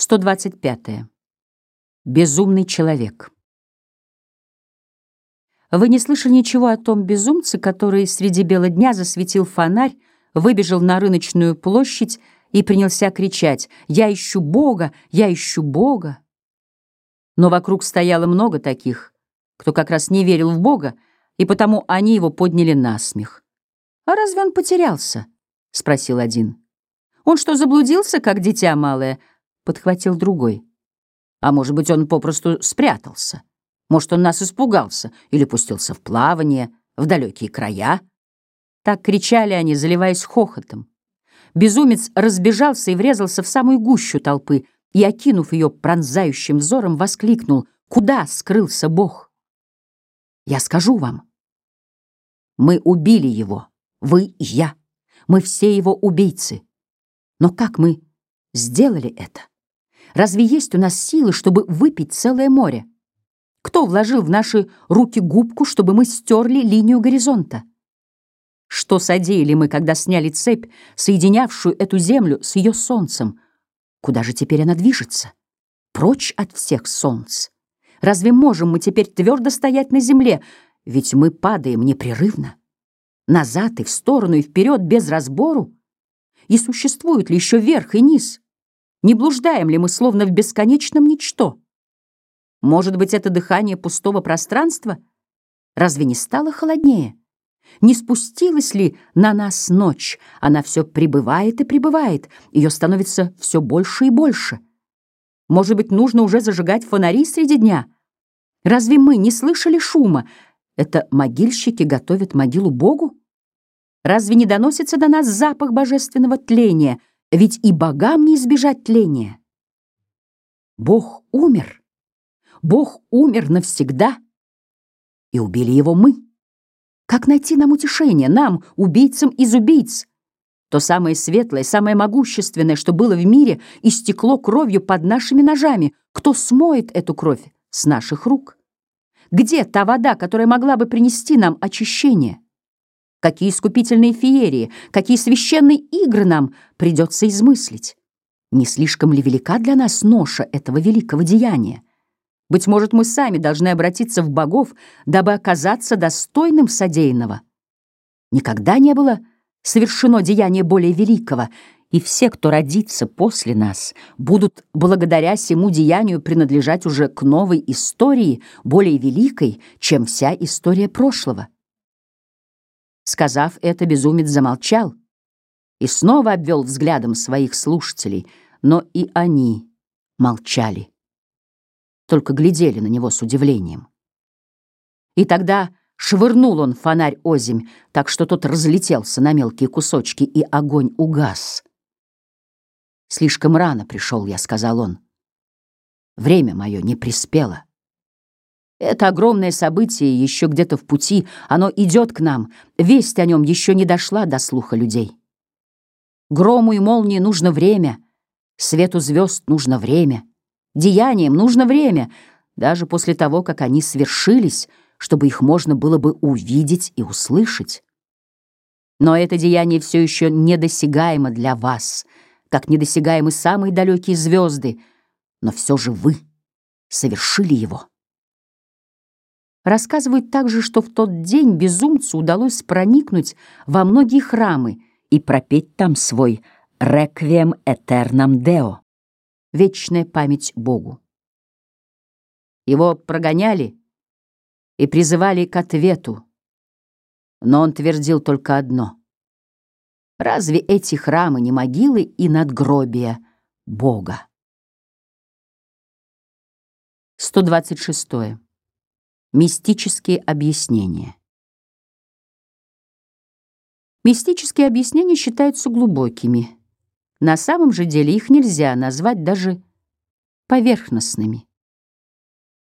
125. Безумный человек. Вы не слышали ничего о том безумце, который среди бела дня засветил фонарь, выбежал на рыночную площадь и принялся кричать «Я ищу Бога! Я ищу Бога!» Но вокруг стояло много таких, кто как раз не верил в Бога, и потому они его подняли на смех. «А разве он потерялся?» — спросил один. «Он что, заблудился, как дитя малое?» — подхватил другой. «А может быть, он попросту спрятался? Может, он нас испугался или пустился в плавание, в далекие края?» Так кричали они, заливаясь хохотом. Безумец разбежался и врезался в самую гущу толпы и, окинув ее пронзающим взором, воскликнул «Куда скрылся Бог?» «Я скажу вам. Мы убили его, вы и я. Мы все его убийцы. Но как мы сделали это? Разве есть у нас силы, чтобы выпить целое море? Кто вложил в наши руки губку, чтобы мы стерли линию горизонта? Что содеяли мы, когда сняли цепь, соединявшую эту землю с ее солнцем? Куда же теперь она движется? Прочь от всех солнц. Разве можем мы теперь твердо стоять на земле? Ведь мы падаем непрерывно назад и в сторону и вперед без разбору? И существует ли еще верх и низ? Не блуждаем ли мы словно в бесконечном ничто? Может быть, это дыхание пустого пространства? Разве не стало холоднее? Не спустилась ли на нас ночь? Она все прибывает и прибывает, ее становится все больше и больше. Может быть, нужно уже зажигать фонари среди дня? Разве мы не слышали шума? Это могильщики готовят могилу Богу? Разве не доносится до нас запах божественного тления? Ведь и богам не избежать тления. Бог умер. Бог умер навсегда. И убили его мы. Как найти нам утешение, нам, убийцам из убийц? То самое светлое, самое могущественное, что было в мире, истекло кровью под нашими ножами. Кто смоет эту кровь с наших рук? Где та вода, которая могла бы принести нам очищение? Какие искупительные феерии, какие священные игры нам придется измыслить? Не слишком ли велика для нас ноша этого великого деяния? Быть может, мы сами должны обратиться в богов, дабы оказаться достойным содеянного. Никогда не было совершено деяние более великого, и все, кто родится после нас, будут благодаря сему деянию принадлежать уже к новой истории, более великой, чем вся история прошлого. Сказав это, безумец замолчал и снова обвел взглядом своих слушателей, но и они молчали, только глядели на него с удивлением. И тогда швырнул он фонарь озимь, так что тот разлетелся на мелкие кусочки, и огонь угас. «Слишком рано пришел я», — сказал он. «Время мое не приспело». Это огромное событие еще где-то в пути, оно идет к нам, весть о нем еще не дошла до слуха людей. Грому и молнии нужно время, свету звезд нужно время, деяниям нужно время, даже после того, как они свершились, чтобы их можно было бы увидеть и услышать. Но это деяние все еще недосягаемо для вас, как недосягаемы самые далекие звезды, но все же вы совершили его. Рассказывают также, что в тот день безумцу удалось проникнуть во многие храмы и пропеть там свой «Реквием этернам део» — «Вечная память Богу». Его прогоняли и призывали к ответу, но он твердил только одно. Разве эти храмы не могилы и надгробия Бога? 126. Мистические объяснения. Мистические объяснения считаются глубокими. На самом же деле их нельзя назвать даже поверхностными.